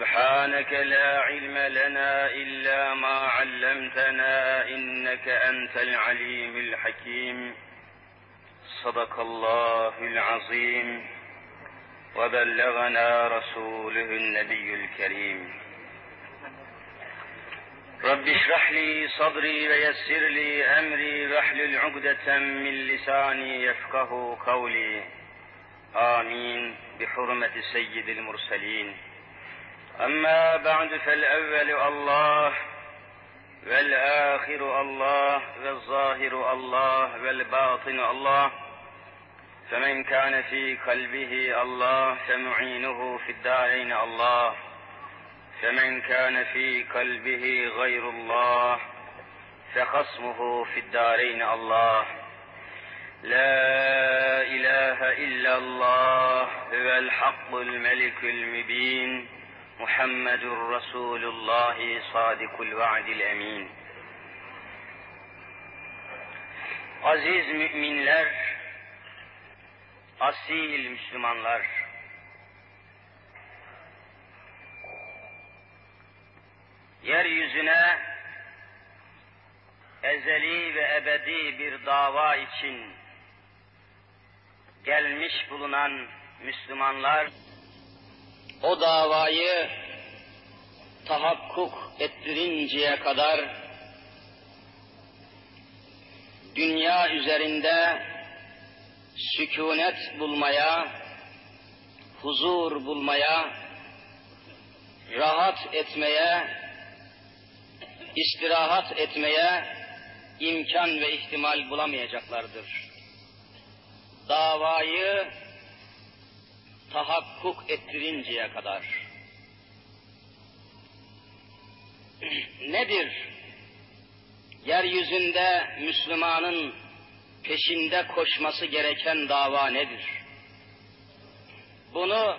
سبحانك لا علم لنا إلا ما علمتنا إنك أنت العليم الحكيم. صدق الله العظيم. وبلغنا رسوله النبي الكريم. رب اشرح لي صدري ويسر لي أمري واحلل عقدة من لساني يفقه قولي. آمين. بحرمة سيد المرسلين. أما بعد فالأول الله والآخر الله والظاهر الله والباطن الله. فمن كان في قلبه الله فمعينه في الدارين الله. فمن كان في قلبه غير الله فخصمه في الدارين الله. لا إله إلا الله هو الحق الملك المبين. محمد رسول الله صادق الوعد الأمين Aziz müminler, asil Müslümanlar, yeryüzüne ezeli ve ebedi bir dava için gelmiş bulunan Müslümanlar o davayı tahakkuk ettirinceye kadar dünya üzerinde sükunet bulmaya, huzur bulmaya, rahat etmeye, istirahat etmeye imkan ve ihtimal bulamayacaklardır. Davayı tahakkuk ettirinceye kadar. Nedir? Yeryüzünde Müslümanın peşinde koşması gereken dava nedir? Bunu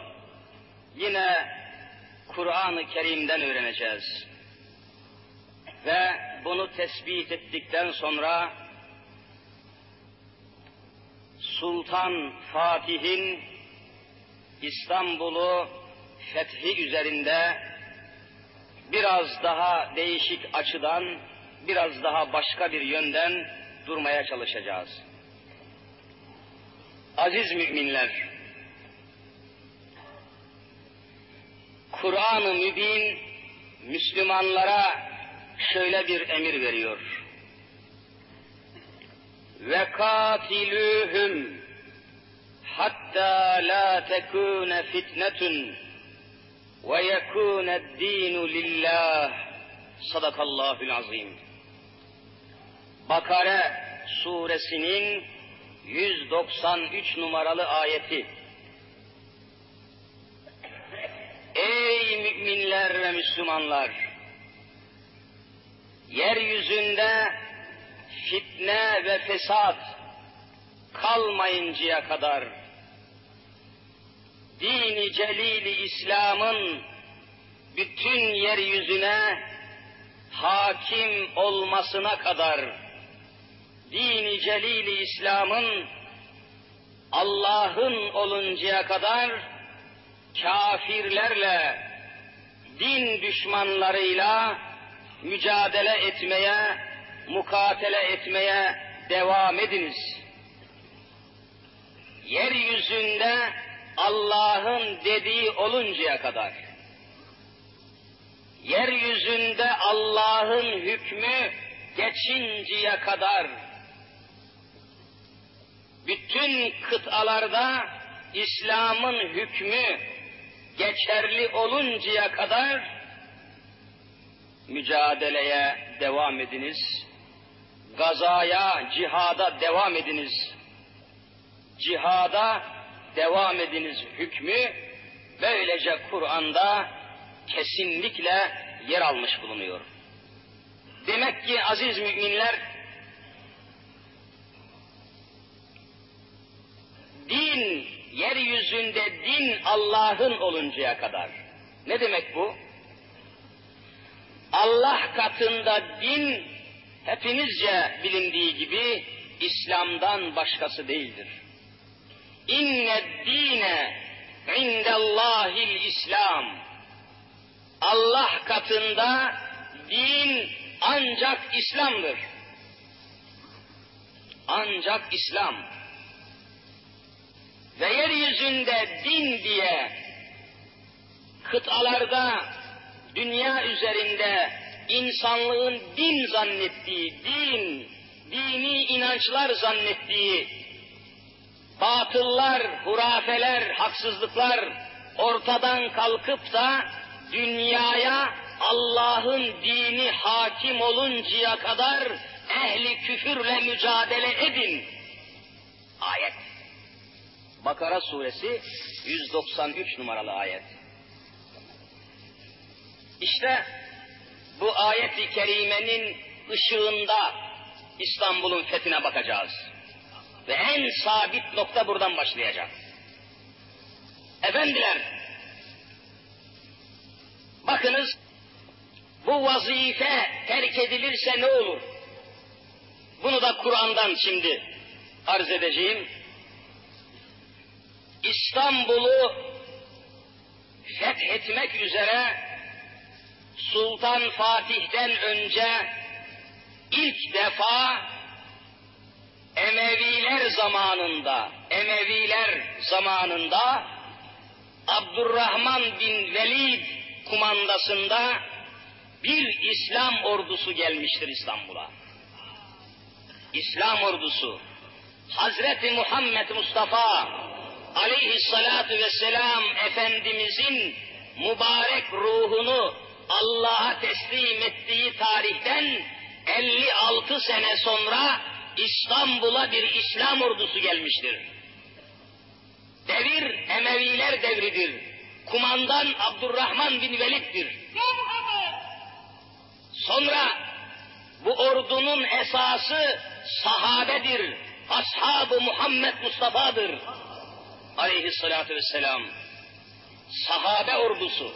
yine Kur'an-ı Kerim'den öğreneceğiz. Ve bunu tespit ettikten sonra Sultan Fatih'in İstanbul'u fethi üzerinde biraz daha değişik açıdan, biraz daha başka bir yönden durmaya çalışacağız. Aziz müminler, Kur'an-ı Mübin Müslümanlara şöyle bir emir veriyor. Ve katilühüm hatta la tekune fitnetun ve yekune dinu lillah sadakallahul azim. Bakare suresinin 193 numaralı ayeti. Ey müminler ve Müslümanlar! Yeryüzünde fitne ve fesat kalmayıncaya kadar dini celili İslam'ın bütün yeryüzüne hakim olmasına kadar dini celili İslam'ın Allah'ın oluncaya kadar kafirlerle, din düşmanlarıyla mücadele etmeye, mukatele etmeye devam ediniz. Yeryüzünde Allah'ın dediği oluncaya kadar, yeryüzünde Allah'ın hükmü geçinceye kadar, bütün kıtalarda İslam'ın hükmü geçerli oluncaya kadar mücadeleye devam ediniz. Gazaya, cihada devam ediniz. Cihada devam ediniz hükmü böylece Kur'an'da kesinlikle yer almış bulunuyor. Demek ki aziz müminler din yeryüzünde din Allah'ın oluncaya kadar. Ne demek bu? Allah katında din hepinizce bilindiği gibi İslam'dan başkası değildir. İnne dine indellahil İslam. Allah katında din ancak İslam'dır. Ancak İslam. Ve yeryüzünde din diye kıtalarda, dünya üzerinde insanlığın din zannettiği, din, dini inançlar zannettiği, batıllar, hurafeler, haksızlıklar ortadan kalkıp da dünyaya Allah'ın dini hakim oluncaya kadar ehli küfürle mücadele edin. Ayet. Bakara suresi 193 numaralı ayet. İşte bu ayet-i kerimenin ışığında İstanbul'un fethine bakacağız. Ve en sabit nokta buradan başlayacak. Efendiler, bakınız bu vazife terk edilirse ne olur? Bunu da Kur'an'dan şimdi arz edeceğim. İstanbul'u fethetmek üzere Sultan Fatih'ten önce ilk defa Emeviler zamanında, Emeviler zamanında Abdurrahman bin Velid kumandasında bir İslam ordusu gelmiştir İstanbul'a. İslam ordusu, Hazreti Muhammed Mustafa aleyhissalatu vesselam Efendimizin mübarek ruhunu Allah'a teslim ettiği tarihten 56 sene sonra İstanbul'a bir İslam ordusu gelmiştir. Devir Emeviler devridir. Kumandan Abdurrahman bin Velid'dir. Sonra bu ordunun esası sahabedir. Ashab-ı Muhammed Mustafa'dır. Aleyhissalatü vesselam. Sahabe ordusu.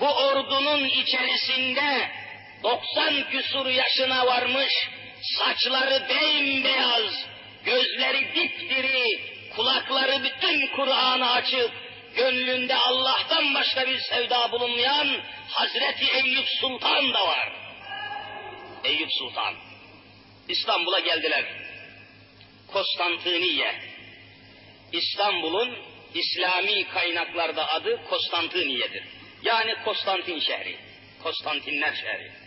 Bu ordunun içerisinde 90 küsur yaşına varmış, saçları bembeyaz, gözleri dipdiri, kulakları bütün Kur'an'ı açık, gönlünde Allah'tan başka bir sevda bulunmayan Hazreti Eyüp Sultan da var. Eyüp Sultan. İstanbul'a geldiler. Konstantiniye. İstanbul'un İslami kaynaklarda adı Konstantiniye'dir. Yani Konstantin şehri. Konstantinler şehri.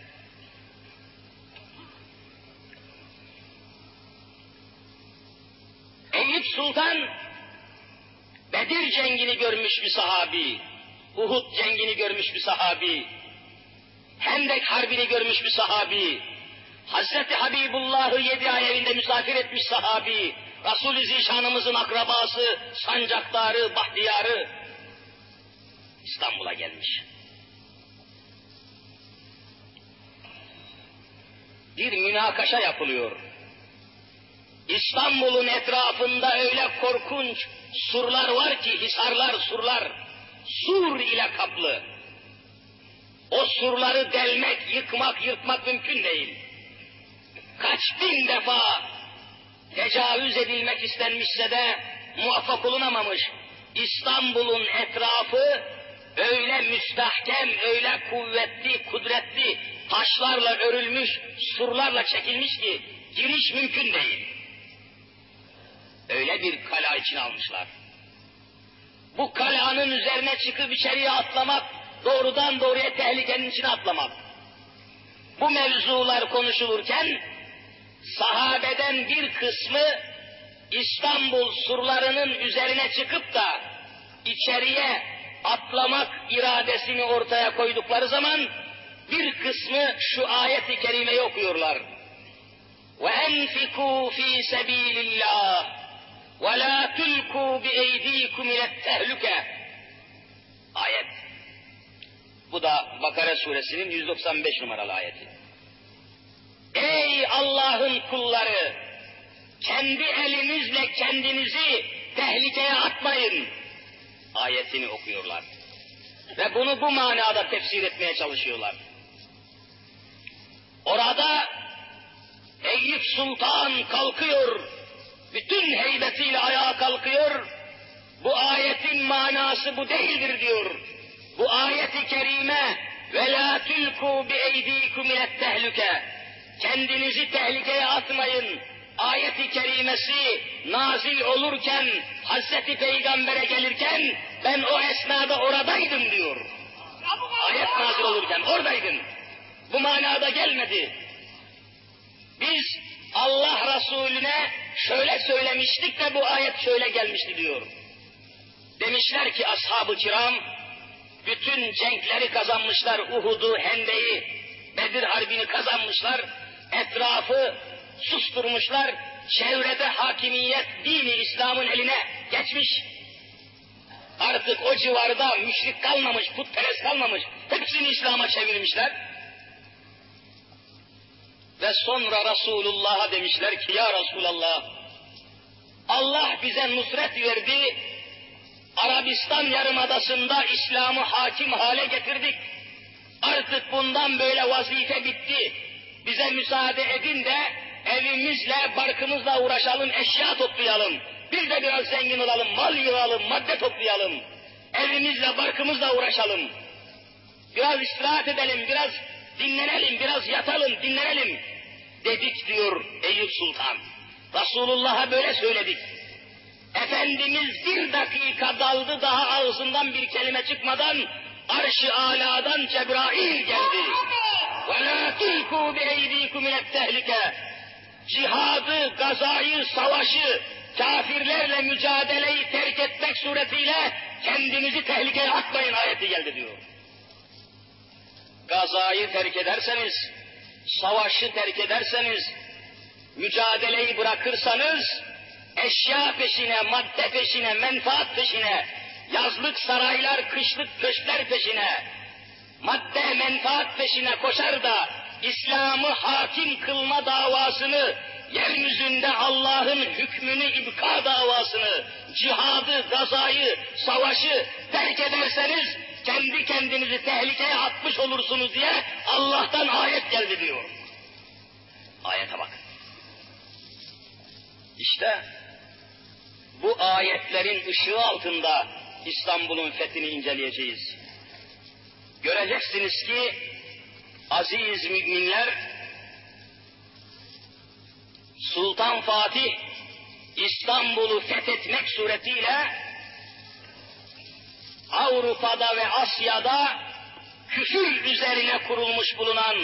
Eyüp Sultan Bedir cengini görmüş bir sahabi, Uhud cengini görmüş bir sahabi, Hendek Harbi'ni görmüş bir sahabi, Hazreti Habibullah'ı yedi ay evinde misafir etmiş sahabi, Resul-i Zişanımızın akrabası, sancaktarı, bahtiyarı İstanbul'a gelmiş. Bir münakaşa yapılıyor. İstanbul'un etrafında öyle korkunç surlar var ki, hisarlar, surlar, sur ile kaplı. O surları delmek, yıkmak, yırtmak mümkün değil. Kaç bin defa tecavüz edilmek istenmişse de muvaffak olunamamış. İstanbul'un etrafı öyle müstahkem, öyle kuvvetli, kudretli taşlarla örülmüş, surlarla çekilmiş ki giriş mümkün değil. Öyle bir kala için almışlar. Bu kalanın üzerine çıkıp içeriye atlamak, doğrudan doğruya tehlikenin içine atlamak. Bu mevzular konuşulurken, sahabeden bir kısmı İstanbul surlarının üzerine çıkıp da içeriye atlamak iradesini ortaya koydukları zaman bir kısmı şu ayeti kerimeyi okuyorlar. وَاَنْفِكُوا ف۪ي سَب۪يلِ اللّٰهِ وَلَا تُلْكُوا بِاَيْد۪يكُمْ اِلَى التَّهْلُكَ Ayet. Bu da Bakara suresinin 195 numaralı ayeti. Ey Allah'ın kulları! Kendi elinizle kendinizi tehlikeye atmayın. Ayetini okuyorlar. Ve bunu bu manada tefsir etmeye çalışıyorlar. Orada Eyüp Sultan kalkıyor, bütün heybetiyle ayağa kalkıyor, bu ayetin manası bu değildir diyor. Bu ayeti tulku bi eydikum tehlike. Kendinizi tehlikeye atmayın. Ayet-i kerimesi nazil olurken, Hazreti Peygamber'e gelirken ben o esnada oradaydım diyor. Ayet nazil olurken oradaydım. Bu manada gelmedi. Biz Allah Resulüne şöyle söylemiştik de bu ayet şöyle gelmişti diyor. Demişler ki ashab-ı kiram, bütün cenkleri kazanmışlar, Uhud'u, Hende'yi, Bedir Harbi'ni kazanmışlar, etrafı susturmuşlar, çevrede hakimiyet dini İslam'ın eline geçmiş. Artık o civarda müşrik kalmamış, putperest kalmamış, hepsini İslam'a çevirmişler. Ve sonra Resulullah'a demişler ki ya Resulallah Allah bize nusret verdi. Arabistan yarımadasında İslam'ı hakim hale getirdik. Artık bundan böyle vazife bitti. Bize müsaade edin de evimizle, barkımızla uğraşalım, eşya toplayalım. Biz de biraz zengin olalım, mal yığalım, madde toplayalım. Evimizle, barkımızla uğraşalım. Biraz istirahat edelim, biraz dinlenelim, biraz yatalım, dinlenelim dedik diyor Eyüp Sultan. Resulullah'a böyle söyledik. Efendimiz bir dakika daldı daha ağzından bir kelime çıkmadan arş-ı aladan Cebrail geldi. وَلَا تُلْكُوا بِاَيْد۪يكُمْ مِنَ التَّهْلِكَ Cihadı, gazayı, savaşı, kafirlerle mücadeleyi terk etmek suretiyle kendinizi tehlikeye atmayın ayeti geldi diyor. Gazayı terk ederseniz, savaşı terk ederseniz, mücadeleyi bırakırsanız, eşya peşine, madde peşine, menfaat peşine, yazlık saraylar, kışlık köşkler peşine, madde menfaat peşine koşar da, İslam'ı hakim kılma davasını, yeryüzünde Allah'ın hükmünü ibka davasını, cihadı, gazayı, savaşı terk ederseniz, kendi kendinizi tehlikeye atmış olursunuz diye Allah'tan ayet geldi diyor. Ayete bakın. İşte bu ayetlerin ışığı altında İstanbul'un fethini inceleyeceğiz. Göreceksiniz ki aziz müminler Sultan Fatih İstanbul'u fethetmek suretiyle Avrupa'da ve Asya'da küfür üzerine kurulmuş bulunan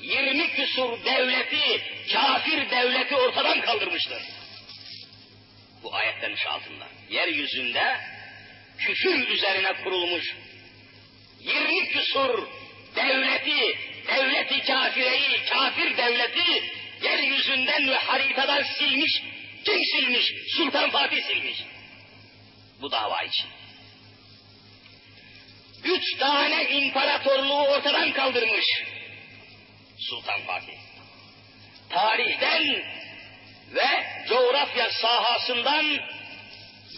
20 küsur devleti, kafir devleti ortadan kaldırmıştır. Bu ayetten altında. Yeryüzünde küfür üzerine kurulmuş 20 küsur devleti, devleti kafireyi, kafir devleti yeryüzünden ve haritadan silmiş. Kim silmiş? Sultan Fatih silmiş. Bu dava için. Üç tane imparatorluğu ortadan kaldırmış. Sultan Fatih. Tarihten ve coğrafya sahasından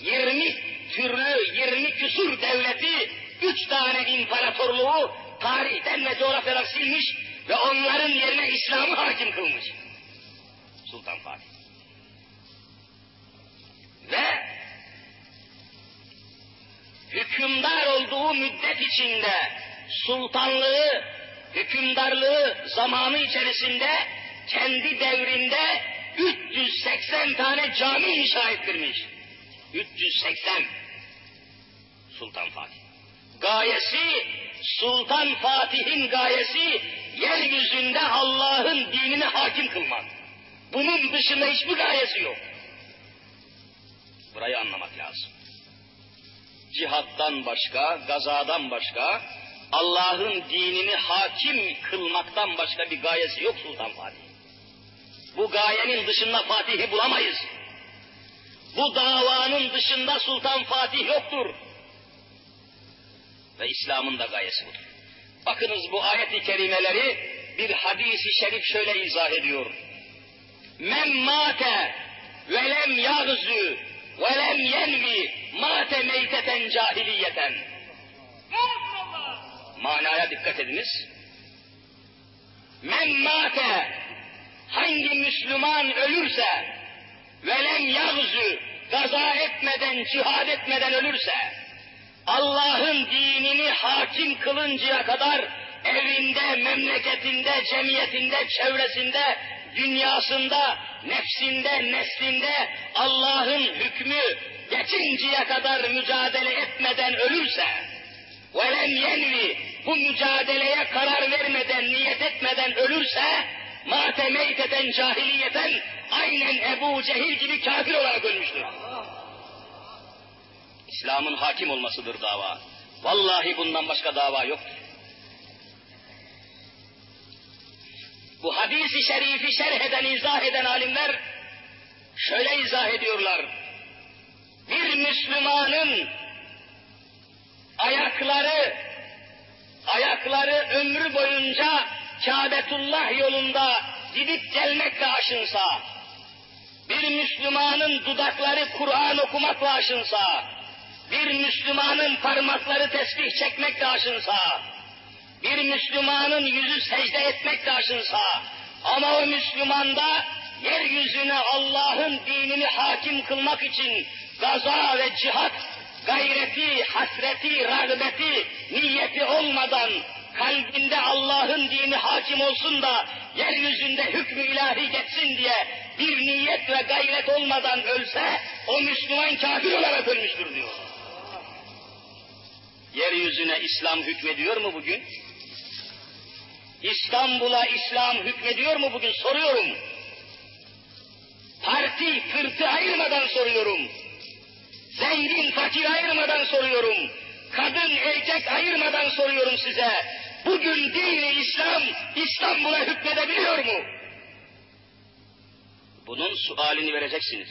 20 türlü, 20 küsur devleti, üç tane imparatorluğu tarihten ve coğrafyadan silmiş ve onların yerine İslam'ı hakim kılmış. Sultan Fatih. Ve hükümdar olduğu müddet içinde sultanlığı, hükümdarlığı zamanı içerisinde kendi devrinde 380 tane cami inşa ettirmiş. 380 Sultan Fatih. Gayesi, Sultan Fatih'in gayesi yeryüzünde Allah'ın dinini hakim kılmak. Bunun dışında hiçbir gayesi yok. Burayı anlamak lazım. Cihattan başka, gazadan başka, Allah'ın dinini hakim kılmaktan başka bir gayesi yok Sultan Fatih. Bu gayenin dışında Fatih'i bulamayız. Bu davanın dışında Sultan Fatih yoktur. Ve İslam'ın da gayesi budur. Bakınız bu ayet-i kerimeleri bir hadisi şerif şöyle izah ediyor. Men mate ve lem lem yenvi mate meyteten cahiliyeten. Manaya dikkat ediniz. Men mate hangi Müslüman ölürse velem yağzu gaza etmeden, cihad etmeden ölürse Allah'ın dinini hakim kılıncaya kadar evinde, memleketinde, cemiyetinde, çevresinde, dünyasında, nefsinde, neslinde Allah'ın hükmü geçinceye kadar mücadele etmeden ölürse, velem yenvi bu mücadeleye karar vermeden, niyet etmeden ölürse, mate meyteten cahiliyeten aynen Ebu Cehil gibi kafir olarak ölmüştür. İslam'ın hakim olmasıdır dava. Vallahi bundan başka dava yoktur. Bu hadisi şerifi şerh eden, izah eden alimler şöyle izah ediyorlar. Bir Müslümanın ayakları, ayakları ömrü boyunca Kâbetullah yolunda gidip gelmekle aşınsa, bir Müslümanın dudakları Kur'an okumakla aşınsa, bir Müslümanın parmakları tesbih çekmekle aşınsa, bir Müslümanın yüzü secde etmekle aşınsa, ama o Müslümanda yeryüzüne Allah'ın dinini hakim kılmak için gaza ve cihat gayreti, hasreti, rağbeti, niyeti olmadan kalbinde Allah'ın dini hakim olsun da yeryüzünde hükmü ilahi geçsin diye bir niyet ve gayret olmadan ölse o Müslüman kafir olarak ölmüştür diyor. Yeryüzüne İslam hükmediyor mu bugün? İstanbul'a İslam hükmediyor mu bugün soruyorum. Parti, fırtı ayırmadan soruyorum. Zengin, fakir ayırmadan soruyorum. Kadın, erkek ayırmadan soruyorum size. Bugün dini İslam, İstanbul'a hükmedebiliyor mu? Bunun sualini vereceksiniz.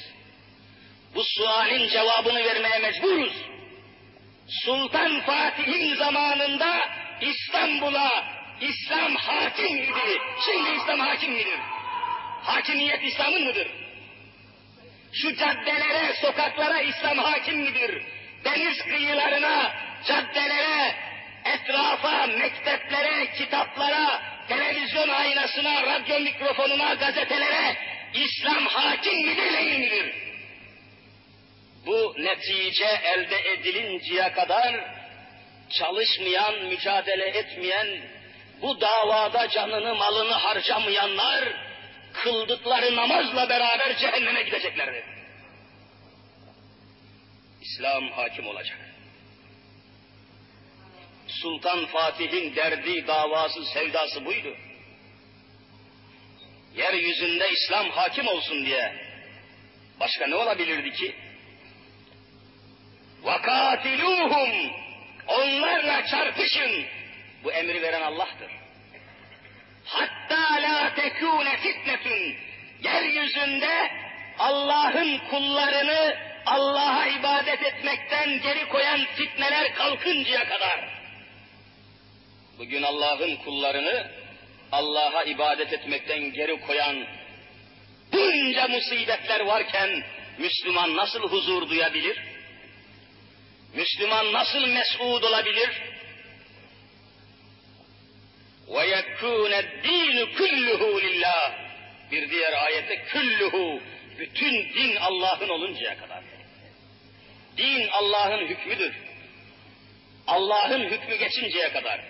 Bu sualin cevabını vermeye mecburuz. Sultan Fatih'in zamanında İstanbul'a İslam hakim idi. Şimdi İslam hakim midir? Hakimiyet İslam'ın mıdır? Şu caddelere, sokaklara İslam hakim midir? Deniz kıyılarına, caddelere, etrafa, mekteplere, kitaplara, televizyon aynasına, radyo mikrofonuna, gazetelere İslam hakim midir, değil midir? Bu netice elde edilinceye kadar çalışmayan, mücadele etmeyen, bu davada canını malını harcamayanlar kıldıkları namazla beraber cehenneme gideceklerdir. İslam hakim olacak. Sultan Fatih'in derdi, davası, sevdası buydu. Yeryüzünde İslam hakim olsun diye. Başka ne olabilirdi ki? وَقَاتِلُوهُمْ Onlarla çarpışın. bu emri veren Allah'tır. Hatta la tekune fitnetun. Yeryüzünde Allah'ın kullarını Allah'a ibadet etmekten geri koyan fitneler kalkıncaya kadar. Bugün Allah'ın kullarını Allah'a ibadet etmekten geri koyan bunca musibetler varken Müslüman nasıl huzur duyabilir? Müslüman nasıl mes'ud olabilir? ve yekûne dînü küllühû lillah. Bir diğer ayette küllühû, bütün din Allah'ın oluncaya kadar. Din Allah'ın hükmüdür. Allah'ın hükmü geçinceye kadar.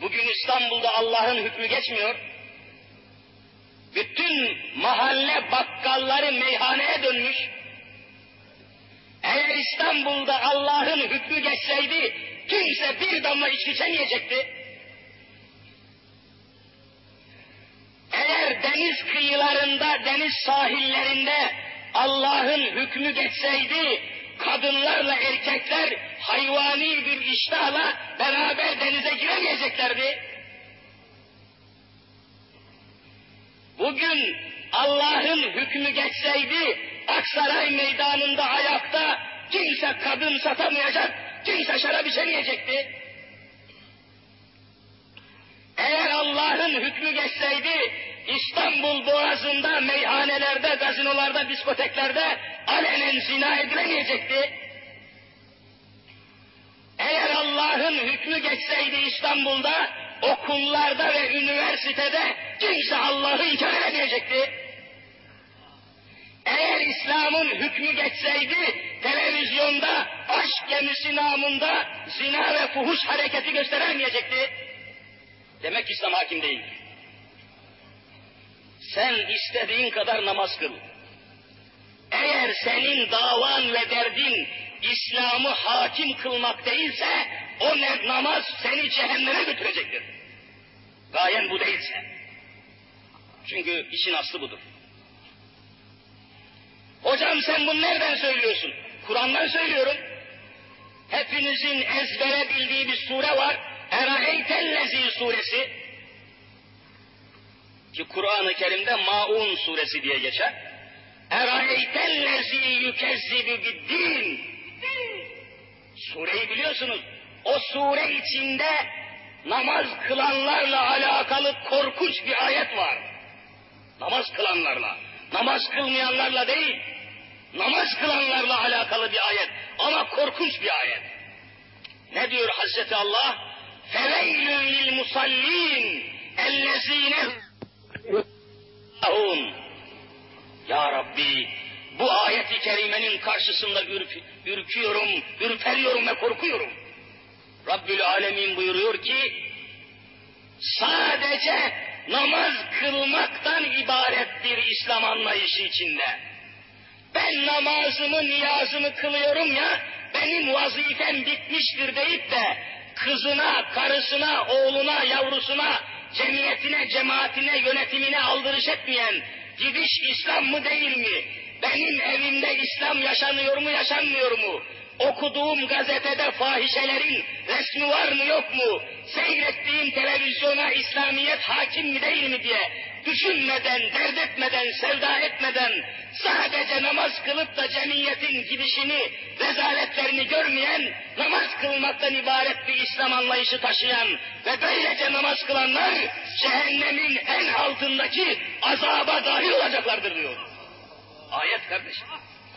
Bugün İstanbul'da Allah'ın hükmü geçmiyor. Bütün mahalle bakkalları meyhaneye dönmüş. Eğer İstanbul'da Allah'ın hükmü geçseydi kimse bir damla içki içemeyecekti. Deniz kıyılarında, deniz sahillerinde Allah'ın hükmü geçseydi kadınlarla erkekler hayvani bir iştahla beraber denize giremeyeceklerdi. Bugün Allah'ın hükmü geçseydi Aksaray meydanında ayakta kimse kadın satamayacak, kimse şarap içemeyecekti. Eğer Allah'ın hükmü geçseydi İstanbul Boğazı'nda, meyhanelerde, gazinolarda, diskoteklerde alenen zina edilemeyecekti. Eğer Allah'ın hükmü geçseydi İstanbul'da, okullarda ve üniversitede kimse Allah'ı inkar edemeyecekti. Eğer İslam'ın hükmü geçseydi, televizyonda aşk gemisi namında zina ve fuhuş hareketi gösteremeyecekti. Demek İslam hakim değil. Sen istediğin kadar namaz kıl. Eğer senin davan ve derdin İslam'ı hakim kılmak değilse, o namaz seni cehenneme götürecektir. Gayen bu değilse. Çünkü işin aslı budur. Hocam sen bunu nereden söylüyorsun? Kur'an'dan söylüyorum. Hepinizin ezbere bildiği bir sure var. Eraeytellezi suresi Ki Kur'an-ı Kerim'de Maun suresi diye geçer. Eraeytellezi yükezzibü biddin. Sureyi biliyorsunuz. O sure içinde namaz kılanlarla alakalı korkunç bir ayet var. Namaz kılanlarla. Namaz kılmayanlarla değil, namaz kılanlarla alakalı bir ayet. Ama korkunç bir ayet. Ne diyor Hazreti Allah? فَوَيْلٌ لِلْمُصَلِّينَ اَلَّذ۪ينَ ya Rabbi, bu ayeti kerimenin karşısında ürk, ürküyorum, ürperiyorum ve korkuyorum. Rabbül Alemin buyuruyor ki, sadece namaz kılmaktan ibarettir İslam anlayışı içinde. Ben namazımı, niyazımı kılıyorum ya, benim vazifem bitmiştir deyip de kızına, karısına, oğluna, yavrusuna, cemiyetine, cemaatine, yönetimine aldırış etmeyen gidiş İslam mı değil mi? Benim evimde İslam yaşanıyor mu, yaşanmıyor mu? okuduğum gazetede fahişelerin resmi var mı yok mu, seyrettiğim televizyona İslamiyet hakim mi değil mi diye düşünmeden, dert etmeden, sevda etmeden, sadece namaz kılıp da cemiyetin gidişini, rezaletlerini görmeyen, namaz kılmaktan ibaret bir İslam anlayışı taşıyan ve böylece namaz kılanlar cehennemin en altındaki azaba dahil olacaklardır diyor. Ayet kardeşim.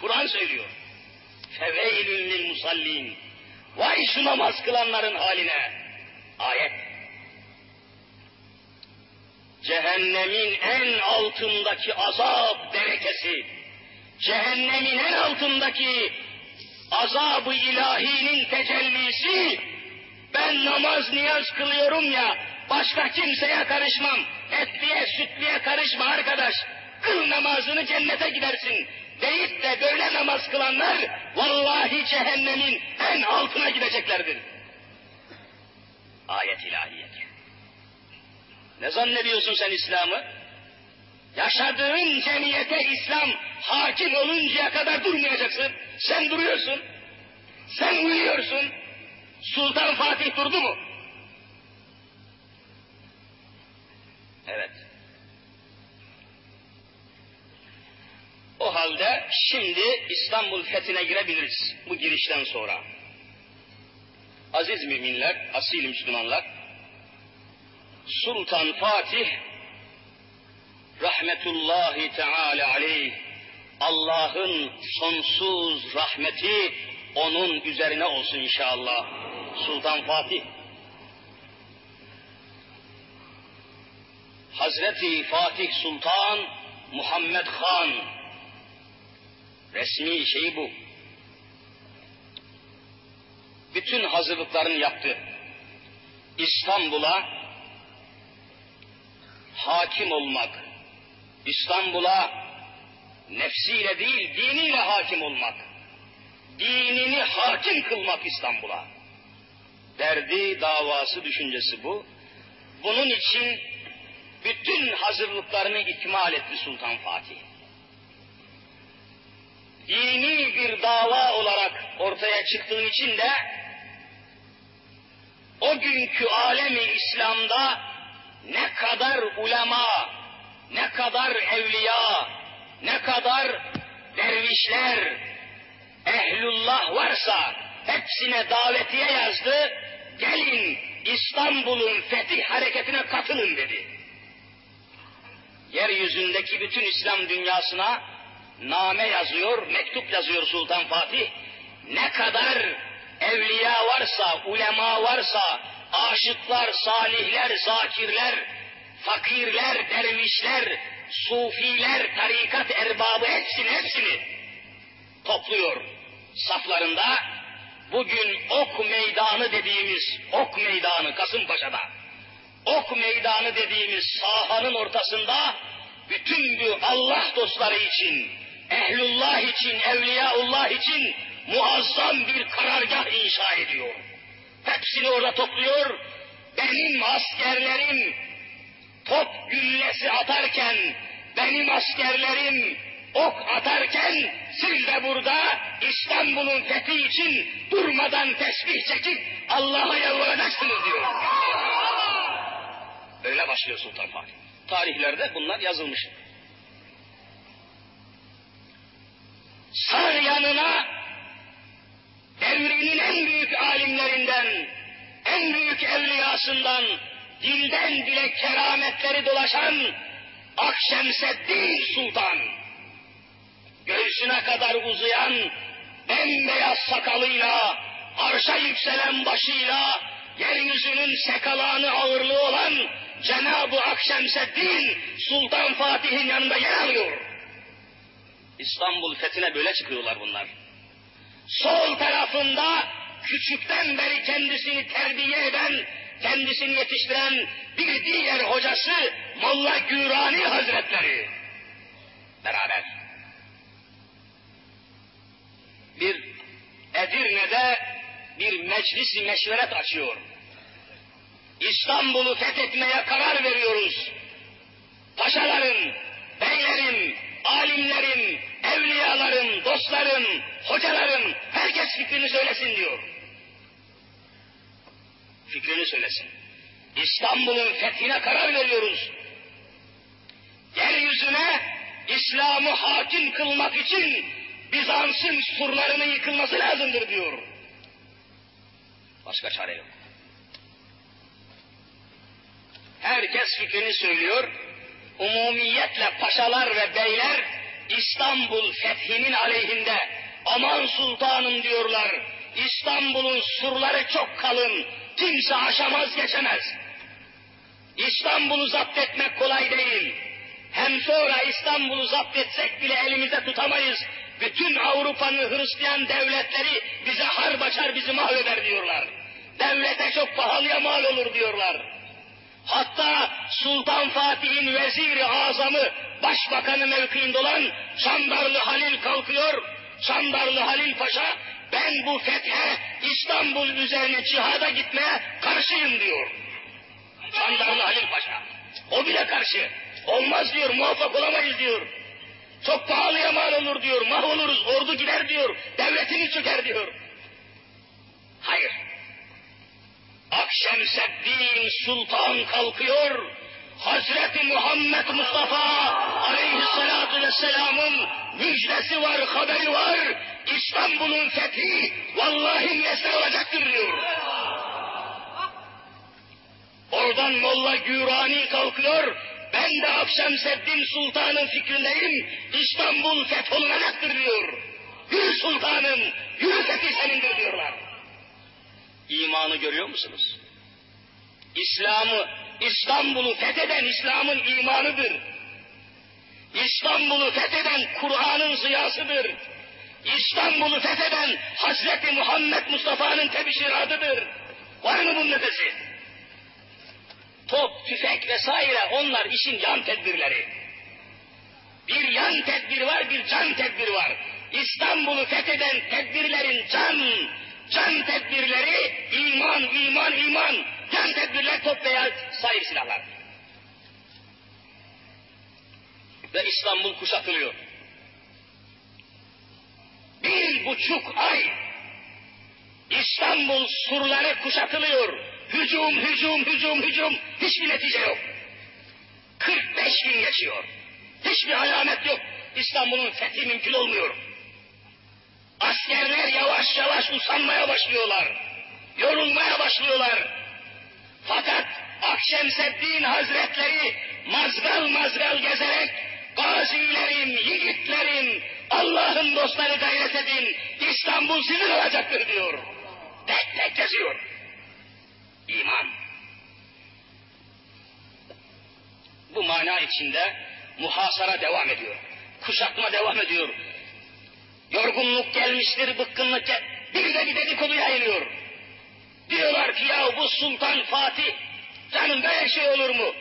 Kur'an söylüyor. Feveylün lil musallin. Vay şu namaz kılanların haline. Ayet. Cehennemin en altındaki azap derekesi, cehennemin en altındaki azabı ilahinin tecellisi, ben namaz niyaz kılıyorum ya, başka kimseye karışmam, etliye sütliye karışma arkadaş, kıl namazını cennete gidersin, deyip de böyle namaz kılanlar vallahi cehennemin en altına gideceklerdir. Ayet ilahiyedir. Ne zannediyorsun sen İslam'ı? Yaşadığın cemiyete İslam hakim oluncaya kadar durmayacaksın. Sen duruyorsun. Sen uyuyorsun. Sultan Fatih durdu mu? Evet. O halde şimdi İstanbul fethine girebiliriz bu girişten sonra. Aziz müminler, asil Müslümanlar, Sultan Fatih rahmetullahi teala aleyh Allah'ın sonsuz rahmeti onun üzerine olsun inşallah. Sultan Fatih Hazreti Fatih Sultan Muhammed Han Resmi şeyi bu. Bütün hazırlıklarını yaptı. İstanbul'a hakim olmak, İstanbul'a nefsiyle değil diniyle hakim olmak, dinini hakim kılmak İstanbul'a. Derdi, davası, düşüncesi bu. Bunun için bütün hazırlıklarını ikmal etti Sultan Fatih dini bir dava olarak ortaya çıktığın için de o günkü alemi İslam'da ne kadar ulema, ne kadar evliya, ne kadar dervişler, ehlullah varsa hepsine davetiye yazdı. Gelin İstanbul'un fetih hareketine katılın dedi. Yeryüzündeki bütün İslam dünyasına name yazıyor, mektup yazıyor Sultan Fatih. Ne kadar evliya varsa, ulema varsa, aşıklar, salihler, zakirler, fakirler, dervişler, sufiler, tarikat erbabı hepsini hepsini topluyor. Saflarında bugün ok meydanı dediğimiz ok meydanı Kasımpaşa'da ok meydanı dediğimiz sahanın ortasında bütün bu Allah dostları için, ehlullah için, evliyaullah için muazzam bir karargah inşa ediyor. Hepsini orada topluyor. Benim askerlerim top güllesi atarken, benim askerlerim ok atarken siz de burada İstanbul'un fethi için durmadan tesbih çekip Allah'a yalvaracaksınız diyor. Öyle başlıyor Sultan Fatih. Tarihlerde bunlar yazılmış. Sağ yanına devrinin en büyük alimlerinden, en büyük evliyasından, dilden dile kerametleri dolaşan Akşemseddin Sultan, göğsüne kadar uzayan bembeyaz sakalıyla, arşa yükselen başıyla, yeryüzünün sekalanı ağırlığı olan Cenab-ı Akşemseddin Sultan Fatih'in yanında yer alıyor. İstanbul fethine böyle çıkıyorlar bunlar. Sol tarafında küçükten beri kendisini terbiye eden, kendisini yetiştiren bir diğer hocası Molla Gürani Hazretleri. Beraber. Bir Edirne'de bir meclis meşveret açıyor. İstanbul'u fethetmeye karar veriyoruz. Paşaların, beylerin, alimlerin, evliyaların, dostların, hocaların herkes fikrini söylesin diyor. Fikrini söylesin. İstanbul'un fethine karar veriyoruz. Yeryüzüne İslam'ı hakim kılmak için Bizans'ın surlarının yıkılması lazımdır diyor. Başka çare yok. Herkes fikrini söylüyor. Umumiyetle paşalar ve beyler İstanbul fethinin aleyhinde aman sultanım diyorlar. İstanbul'un surları çok kalın. Kimse aşamaz geçemez. İstanbul'u zapt etmek kolay değil. Hem sonra İstanbul'u zapt etsek bile elimize tutamayız. Bütün Avrupa'nın Hristiyan devletleri bize harp açar, bizi mahveder diyorlar. Devlete çok pahalıya mal olur diyorlar. Hatta Sultan Fatih'in veziri azamı başbakanı mevkiinde olan Çandarlı Halil kalkıyor. Çandarlı Halil Paşa ben bu fethe İstanbul üzerine cihada gitmeye karşıyım diyor. Çandarlı Halil Paşa. O bile karşı. Olmaz diyor, muvaffak olamayız diyor. Çok pahalıya mal olur diyor, mahvoluruz, ordu gider diyor, devletimiz çöker diyor. Hayır. Akşemseddin Sultan kalkıyor, Hazreti Muhammed Mustafa aleyhissalatu vesselamın müjdesi var, haberi var. İstanbul'un fethi vallahi müyesser olacaktır diyor. Oradan Molla Gürani kalkıyor, ben de Akşemseddin Sultan'ın fikrindeyim, İstanbul fetholunacaktır diyor. Yürü sultanım, yürü fethi senindir diyorlar. İmanı görüyor musunuz? İslam'ı, İstanbul'u fetheden İslam'ın imanıdır. İstanbul'u fetheden Kur'an'ın ziyasıdır. İstanbul'u fetheden Hazreti Muhammed Mustafa'nın tebşiratıdır. Var mı bunun ötesi? Top, tüfek vesaire onlar işin yan tedbirleri. Bir yan tedbir var, bir can tedbir var. İstanbul'u fetheden tedbirlerin can, can tedbirleri iman, iman, iman. Can tedbirler top veya sair silahlar. Ve İstanbul kuşatılıyor. Bir buçuk ay İstanbul surları kuşatılıyor. Hücum, hücum, hücum, hücum. Hiçbir netice yok. 45 gün geçiyor. Hiçbir alamet yok. İstanbul'un fethi mümkün olmuyor. Askerler yavaş yavaş usanmaya başlıyorlar. Yorulmaya başlıyorlar. Fakat Akşemseddin Hazretleri mazgal mazgal gezerek gazilerim, yiğitlerim, Allah'ın dostları gayret edin, İstanbul sizin olacaktır diyor. Tek tek geziyor. İman. Bu mana içinde muhasara devam ediyor. Kuşatma devam ediyor. Yorgunluk gelmiştir, bıkkınlık gel bir de bir dedikodu yayılıyor. Diyorlar ki ya bu Sultan Fatih Canım böyle şey olur mu?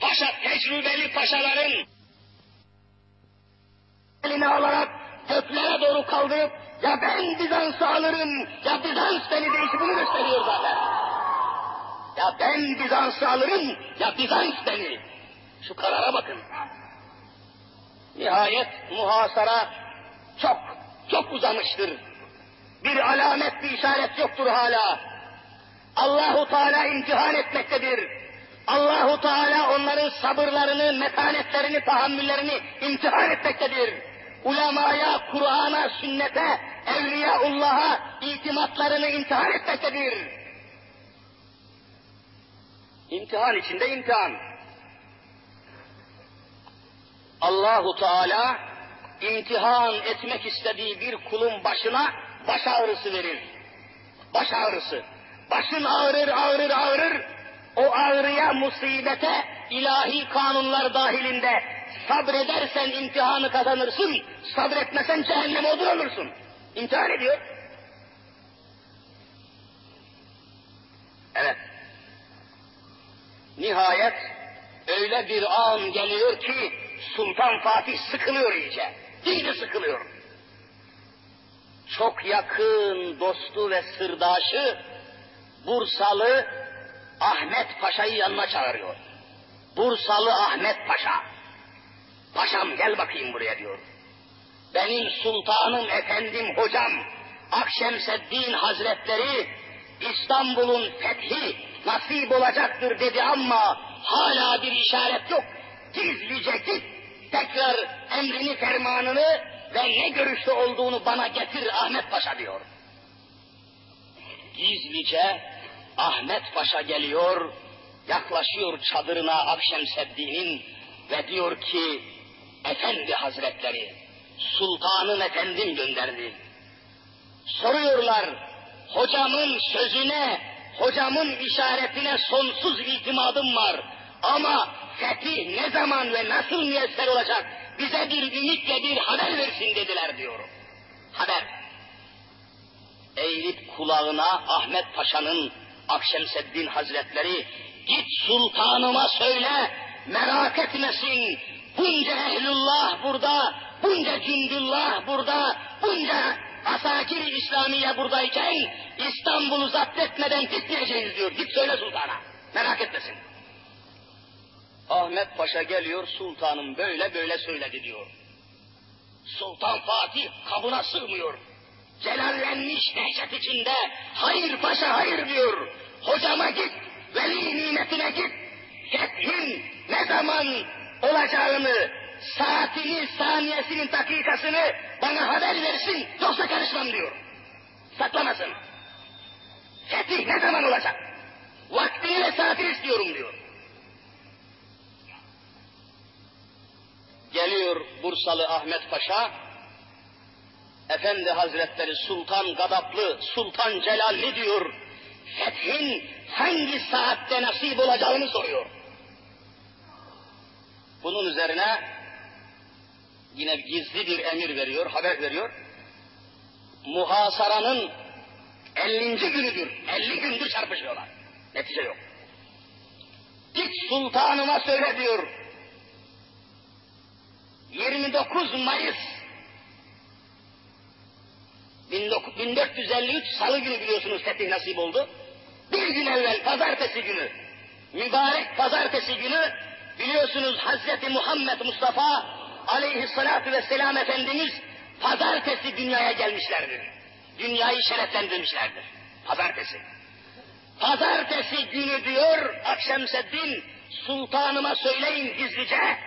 Paşa, tecrübeli paşaların elini alarak göklere doğru kaldırıp ya ben Bizans'ı alırım ya Bizans beni değişimini gösteriyor zaten. Ya ben Bizans'ı alırım ya Bizans beni. Şu karara bakın. Nihayet muhasara çok, çok uzamıştır. Bir alamet, bir işaret yoktur hala. Allahu Teala imtihan etmektedir. Allahu Teala onların sabırlarını, metanetlerini, tahammüllerini imtihan etmektedir. Ulemaya, Kur'an'a, sünnete, Evliyaullah'a itimatlarını imtihan etmektedir. İmtihan içinde imtihan. Allahu Teala imtihan etmek istediği bir kulun başına baş ağrısı verir. Baş ağrısı. Başın ağrır, ağrır, ağrır. O ağrıya, musibete ilahi kanunlar dahilinde sabredersen imtihanı kazanırsın, sabretmesen cehenneme odur olursun. İmtihan ediyor. Evet. Nihayet öyle bir an geliyor ki Sultan Fatih sıkılıyor iyice. İyice sıkılıyor. Çok yakın dostu ve sırdaşı Bursalı Ahmet Paşa'yı yanına çağırıyor. Bursalı Ahmet Paşa. Paşam gel bakayım buraya diyor. Benim sultanım, efendim, hocam Akşemseddin Hazretleri İstanbul'un fethi nasip olacaktır dedi ama hala bir işaret yok. Gizlice git, tekrar emrini fermanını ve ne görüşte olduğunu bana getir Ahmet Paşa diyor. Gizlice Ahmet Paşa geliyor, yaklaşıyor çadırına Akşemseddin'in ve diyor ki, Efendi Hazretleri, Sultanım Efendim gönderdi. Soruyorlar, hocamın sözüne, hocamın işaretine sonsuz itimadım var. Ama fetih ne zaman ve nasıl müyesser olacak bize bir ümitle bir haber versin dediler diyorum. Haber. Eğilip kulağına Ahmet Paşa'nın Akşemseddin Hazretleri git sultanıma söyle merak etmesin bunca ehlullah burada bunca cündullah burada bunca asakir İslamiye buradayken İstanbul'u zapt etmeden gitmeyeceğiz diyor. Git söyle sultana. Merak etmesin. Ahmet Paşa geliyor sultanım böyle böyle söyledi diyor. Sultan Fatih kabına sığmıyor. Celallenmiş dehşet içinde hayır paşa hayır diyor. Hocama git, veli nimetine git. Fethin ne zaman olacağını, saatini, saniyesinin dakikasını bana haber versin yoksa karışmam diyor. Saklamasın. Fetih ne zaman olacak? Vaktini ve saatini istiyorum diyor. Geliyor Bursalı Ahmet Paşa, Efendi Hazretleri Sultan Gadaplı, Sultan Celalli diyor, fethin hangi saatte nasip olacağını soruyor. Bunun üzerine yine gizli bir emir veriyor, haber veriyor. Muhasaranın 50. günüdür. 50 gündür çarpışıyorlar. Netice yok. Git sultanıma söyle diyor. 29 Mayıs 1453 Salı günü biliyorsunuz fetih nasip oldu. Bir gün evvel pazartesi günü, mübarek pazartesi günü biliyorsunuz Hazreti Muhammed Mustafa aleyhissalatu vesselam Efendimiz pazartesi dünyaya gelmişlerdir. Dünyayı şereflendirmişlerdir. Pazartesi. Pazartesi günü diyor Akşemseddin sultanıma söyleyin gizlice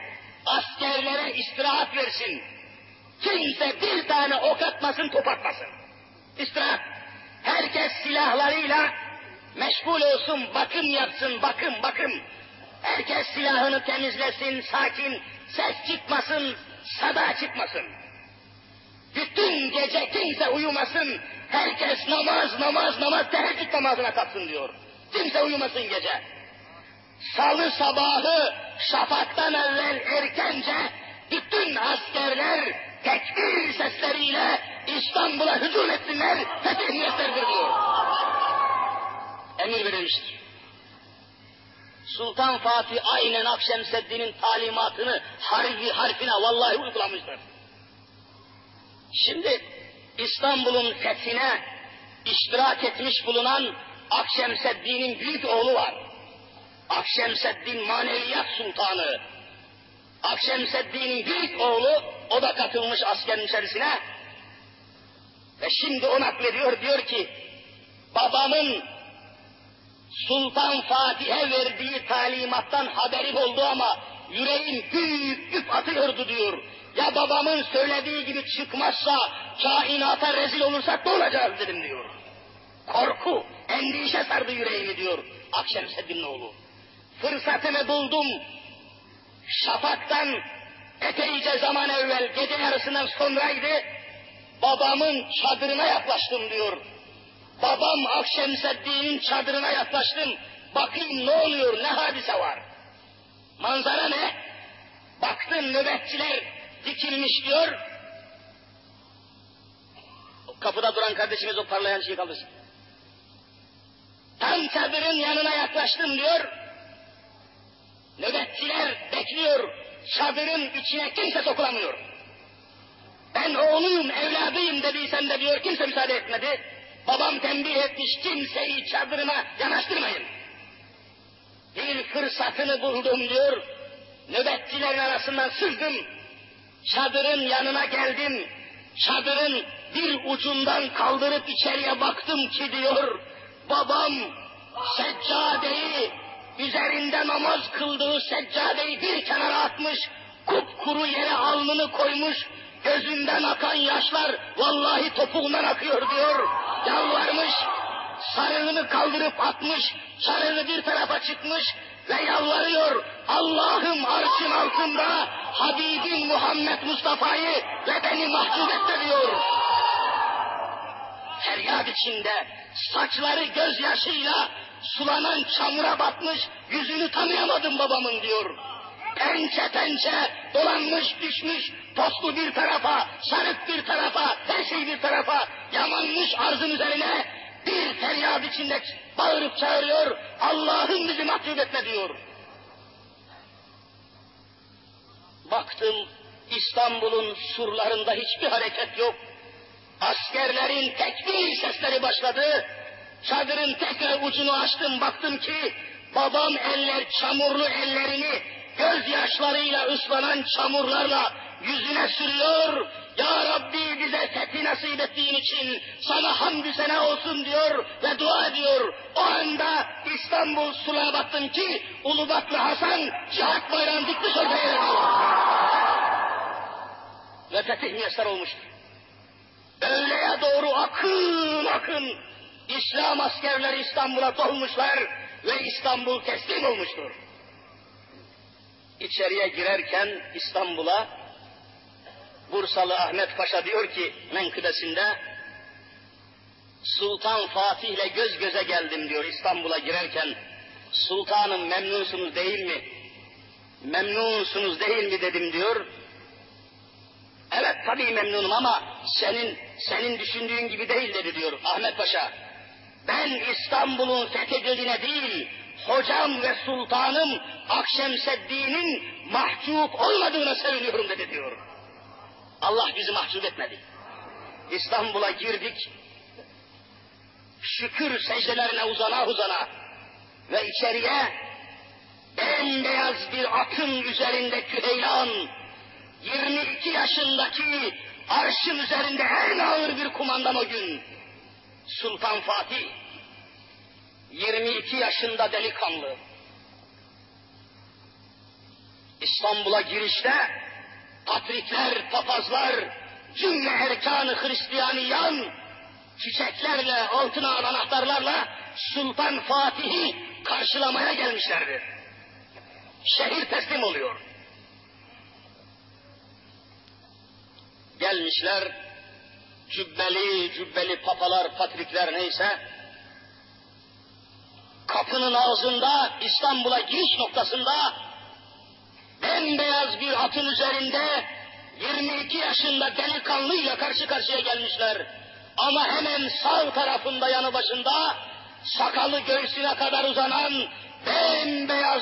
askerlere istirahat versin. Kimse bir tane ok atmasın, top atmasın. İstirahat. Herkes silahlarıyla meşgul olsun, bakım yapsın, bakım, bakım. Herkes silahını temizlesin, sakin, ses çıkmasın, sada çıkmasın. Bütün gece kimse uyumasın, herkes namaz, namaz, namaz, teheccüd namazına kalksın diyor. Kimse uyumasın gece. Salı sabahı şafaktan evvel erkence bütün askerler tekbir sesleriyle İstanbul'a hücum etsinler, fetih niyetlerdir diyor. Emir verilmiştir. Sultan Fatih aynen Akşemseddin'in talimatını harfi harfine vallahi uygulamıştır. Şimdi İstanbul'un fethine iştirak etmiş bulunan Akşemseddin'in büyük oğlu var. Akşemseddin maneviyat sultanı. Akşemseddin'in büyük oğlu o da katılmış askerin içerisine. Ve şimdi o naklediyor diyor ki babamın Sultan Fatih'e verdiği talimattan haberim oldu ama yüreğim büyük güp atıyordu diyor. Ya babamın söylediği gibi çıkmazsa, kainata rezil olursak ne olacağız dedim diyor. Korku, endişe sardı yüreğimi diyor Akşemseddin'in oğlu. Fırsatını buldum. Şafaktan epeyce zaman evvel gece yarısından sonraydı. Babamın çadırına yaklaştım diyor. Babam Akşemseddin'in çadırına yaklaştım. Bakayım ne oluyor, ne hadise var. Manzara ne? Baktım nöbetçiler dikilmiş diyor. Kapıda duran kardeşimiz o parlayan şeyi kaldırsın. Tam çadırın yanına yaklaştım diyor. Nöbetçiler bekliyor. Çadırın içine kimse sokulamıyor. Ben oğluyum, evladıyım dediysen de diyor kimse müsaade etmedi. Babam tembih etmiş kimseyi çadırına yanaştırmayın. Bir fırsatını buldum diyor. Nöbetçilerin arasından sızdım. Çadırın yanına geldim. Çadırın bir ucundan kaldırıp içeriye baktım ki diyor. Babam seccadeyi üzerinde namaz kıldığı seccadeyi bir kenara atmış. Kupkuru yere alnını koymuş. Gözünden akan yaşlar vallahi topuğundan akıyor diyor. Yalvarmış, sarığını kaldırıp atmış, sarığı bir tarafa çıkmış ve yalvarıyor. Allah'ım arşın altında Habibim Muhammed Mustafa'yı ve beni mahcup etti diyor. Feryat içinde saçları gözyaşıyla sulanan çamura batmış, yüzünü tanıyamadım babamın diyor. Pençe pençe dolanmış düşmüş, toslu bir tarafa, sarık bir tarafa, her şey bir tarafa, yamanmış arzın üzerine bir feryat içinde bağırıp çağırıyor, Allah'ım bizi mahcup etme diyor. Baktım İstanbul'un surlarında hiçbir hareket yok. Askerlerin tekbir sesleri başladı. Çadırın tekrar ucunu açtım baktım ki babam eller çamurlu ellerini gözyaşlarıyla ıslanan çamurlarla yüzüne sürüyor. Ya Rabbi bize fethi nasip ettiğin için sana hamdü sena olsun diyor ve dua ediyor. O anda İstanbul sulağa baktım ki Ulubatlı Hasan cihat bayrağını dikmiş ortaya Ve fetih müyesser olmuştur. Öğleye doğru akın akın İslam askerleri İstanbul'a dolmuşlar ve İstanbul teslim olmuştur. İçeriye girerken İstanbul'a Bursalı Ahmet Paşa diyor ki menkıbesinde Sultan Fatih ile göz göze geldim diyor İstanbul'a girerken Sultanım memnunsunuz değil mi? Memnunsunuz değil mi dedim diyor. Evet tabii memnunum ama senin senin düşündüğün gibi değil dedi diyor Ahmet Paşa. Ben İstanbul'un fethedildiğine değil, hocam ve sultanım Akşemseddin'in mahcup olmadığına seviniyorum dedi diyor. Allah bizi mahcup etmedi. İstanbul'a girdik, şükür secdelerine uzana uzana ve içeriye bembeyaz bir atın üzerinde küheylan, 22 yaşındaki arşın üzerinde en ağır bir kumandan o gün, Sultan Fatih, 22 yaşında delikanlı, İstanbul'a girişte patrikler, papazlar, cümle erkanı Hristiyaniyan, çiçeklerle, altına anahtarlarla Sultan Fatih'i karşılamaya gelmişlerdir. Şehir teslim oluyor. Gelmişler, cübbeli, cübbeli papalar, patrikler neyse, kapının ağzında, İstanbul'a giriş noktasında, bembeyaz bir atın üzerinde, 22 yaşında delikanlıyla karşı karşıya gelmişler. Ama hemen sağ tarafında yanı başında, sakalı göğsüne kadar uzanan, bembeyaz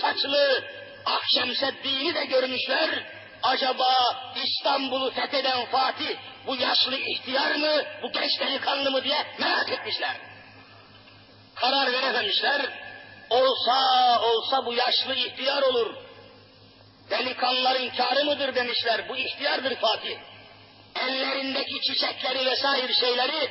saçlı Akşemseddin'i de görmüşler. Acaba İstanbul'u fetheden Fatih bu yaşlı ihtiyar mı, bu genç delikanlı mı diye merak etmişler. Karar verememişler. Olsa olsa bu yaşlı ihtiyar olur. Delikanlıların kârı mıdır demişler. Bu ihtiyardır Fatih. Ellerindeki çiçekleri vesaire şeyleri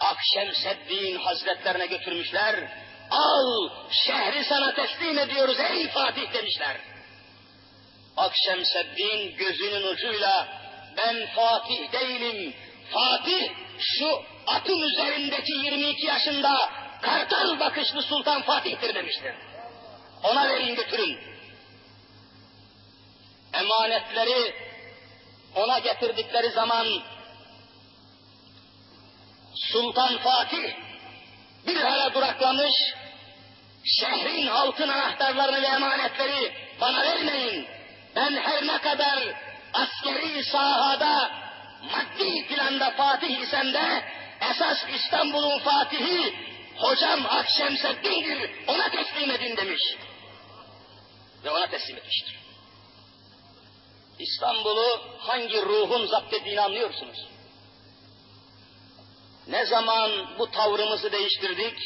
Akşemseddin Hazretlerine götürmüşler. Al şehri sana teslim ediyoruz ey Fatih demişler. Akşemseddin gözünün ucuyla ben Fatih değilim. Fatih şu atın üzerindeki 22 yaşında kartal bakışlı Sultan Fatih'tir demiştir. Ona verin götürün. Emanetleri ona getirdikleri zaman Sultan Fatih bir ara duraklamış, şehrin altın anahtarlarını ve emanetleri bana vermeyin. Ben her ne kadar askeri sahada, maddi planda Fatih isem de, esas İstanbul'un Fatihi, hocam Akşemseddin'dir, ona teslim edin demiş. Ve ona teslim etmiştir. İstanbul'u hangi ruhun zapt ettiğini anlıyorsunuz. Ne zaman bu tavrımızı değiştirdik,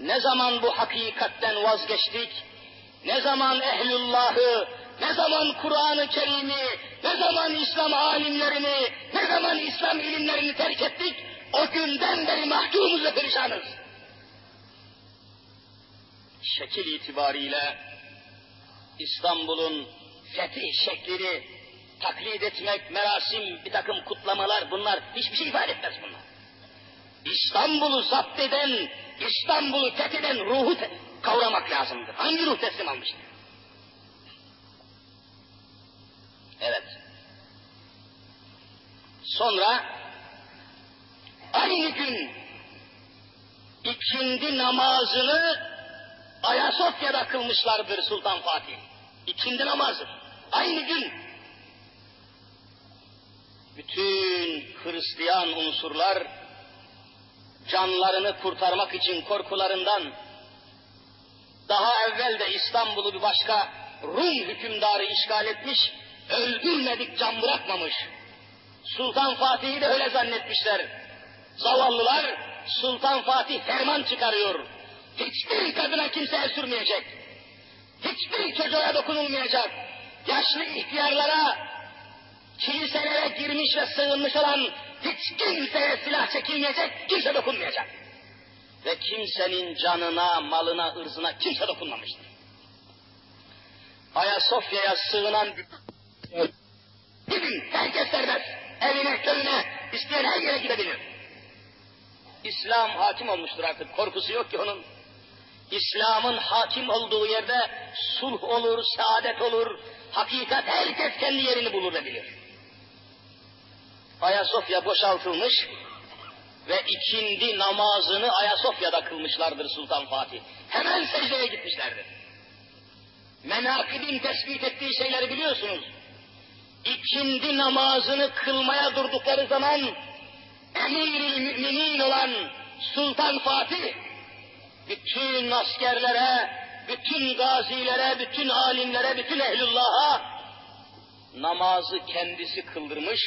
ne zaman bu hakikatten vazgeçtik, ne zaman ehlullahı, ne zaman Kur'an-ı Kerim'i, ne zaman İslam alimlerini, ne zaman İslam ilimlerini terk ettik, o günden beri mahkumuz ve perişanız. Şekil itibariyle İstanbul'un fetih şeklini taklit etmek, merasim, bir takım kutlamalar bunlar hiçbir şey ifade etmez bunlar. İstanbul'u zapt eden, İstanbul'u fetheden ruhu kavramak lazımdır. Hangi ruh teslim almıştır? Evet. Sonra aynı gün ikindi namazını Ayasofya'da kılmışlardır Sultan Fatih. İkindi namazı. Aynı gün bütün Hristiyan unsurlar canlarını kurtarmak için korkularından daha evvel de İstanbul'u bir başka Rum hükümdarı işgal etmiş, öldürmedik can bırakmamış. Sultan Fatih'i de öyle zannetmişler. Zavallılar Sultan Fatih ferman çıkarıyor. Hiçbir kadına kimse sürmeyecek. Hiçbir çocuğa dokunulmayacak. Yaşlı ihtiyarlara, kiliselere girmiş ve sığınmış olan hiç kimseye silah çekilmeyecek, kimse dokunmayacak. Ve kimsenin canına, malına, ırzına kimse dokunmamıştır. Ayasofya'ya sığınan gidin, herkes serbest. Evine, köyüne, isteyen her yere gidebilir. İslam hakim olmuştur artık, korkusu yok ki onun. İslam'ın hakim olduğu yerde sulh olur, saadet olur, hakikat herkes kendi yerini bulur ve bilir. Ayasofya boşaltılmış ve ikindi namazını Ayasofya'da kılmışlardır Sultan Fatih. Hemen secdeye gitmişlerdir. Menakibin tespit ettiği şeyleri biliyorsunuz. İkindi namazını kılmaya durdukları zaman emir müminin olan Sultan Fatih bütün askerlere, bütün gazilere, bütün alimlere, bütün ehlullah'a namazı kendisi kıldırmış,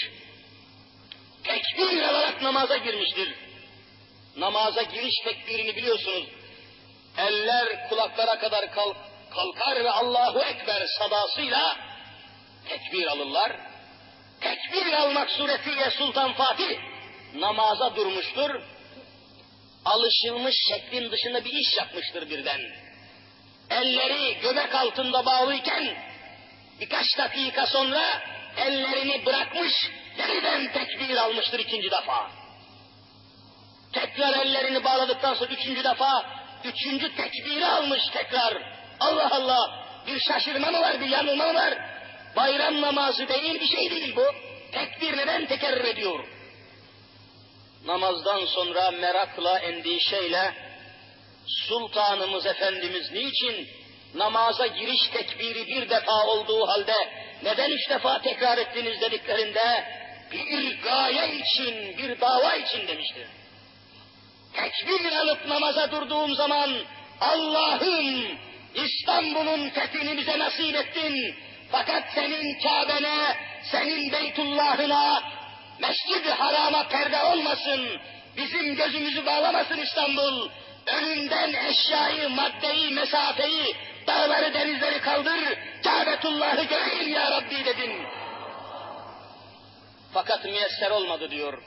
tekbir alarak namaza girmiştir. Namaza giriş tekbirini biliyorsunuz. Eller kulaklara kadar kalk, kalkar ve Allahu Ekber sadasıyla tekbir alırlar. Tekbir almak suretiyle Sultan Fatih namaza durmuştur. Alışılmış şeklin dışında bir iş yapmıştır birden. Elleri göbek altında bağlıyken birkaç dakika sonra ellerini bırakmış, yeniden tekbir almıştır ikinci defa. Tekrar ellerini bağladıktan sonra üçüncü defa, üçüncü tekbiri almış tekrar. Allah Allah, bir şaşırma mı var, bir yanılma mı var? Bayram namazı değil, bir şey değil bu. Tekbir neden tekerrür ediyor? Namazdan sonra merakla, endişeyle, Sultanımız Efendimiz niçin namaza giriş tekbiri bir defa olduğu halde neden üç defa tekrar ettiniz dediklerinde bir gaye için, bir dava için demiştir. Tekbir alıp namaza durduğum zaman Allah'ım İstanbul'un fethini bize nasip ettin. Fakat senin Kabe'ne, senin Beytullah'ına, Mescid-i Haram'a perde olmasın. Bizim gözümüzü bağlamasın İstanbul. Önünden eşyayı, maddeyi, mesafeyi, dağları, denizleri kaldır. Kabetullah'ı göreyim ya Rabbi dedin. Fakat müyesser olmadı diyor.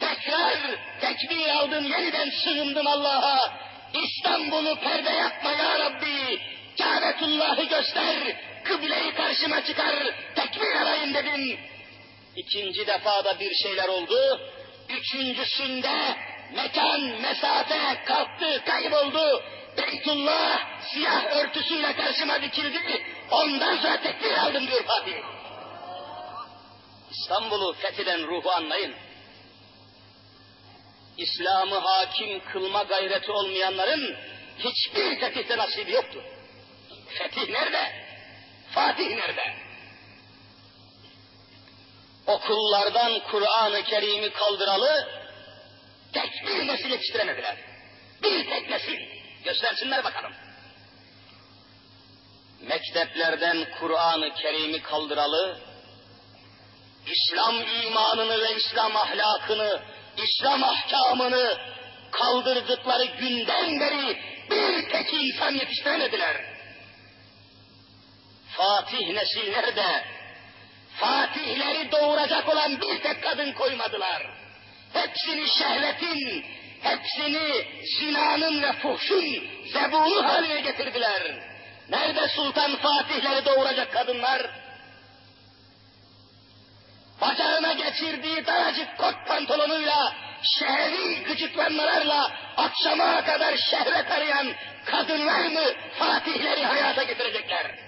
Tekrar tekbir aldım, yeniden sığındım Allah'a. İstanbul'u perde yapma ya Rabbi. Kabetullah'ı göster, kıbleyi karşıma çıkar, tekbir alayım dedim. İkinci defada bir şeyler oldu. Üçüncüsünde mekan, mesafe kalktı, kayboldu. Beytullah siyah örtüsüyle karşıma dikildi. Ondan sonra tekbir aldım diyor Fatih. İstanbul'u fetheden ruhu anlayın. İslam'ı hakim kılma gayreti olmayanların hiçbir fetihte nasibi yoktur. Fetih nerede? Fatih nerede? Okullardan Kur'an-ı Kerim'i kaldıralı tek bir nesil yetiştiremediler. Bir tek nesil. Göstersinler bakalım. Mekteplerden Kur'an-ı Kerim'i kaldıralı, İslam imanını ve İslam ahlakını, İslam ahkamını kaldırdıkları günden beri bir tek insan yetiştiremediler. Fatih nesil nerede? Fatihleri doğuracak olan bir tek kadın koymadılar. Hepsini şehvetin, hepsini zinanın ve fuhşun zebunu haline getirdiler. Nerede Sultan Fatihleri doğuracak kadınlar? Bacağına geçirdiği daracık kot pantolonuyla, şehri gıcıklanmalarla akşama kadar şehvet arayan kadınlar mı Fatihleri hayata getirecekler?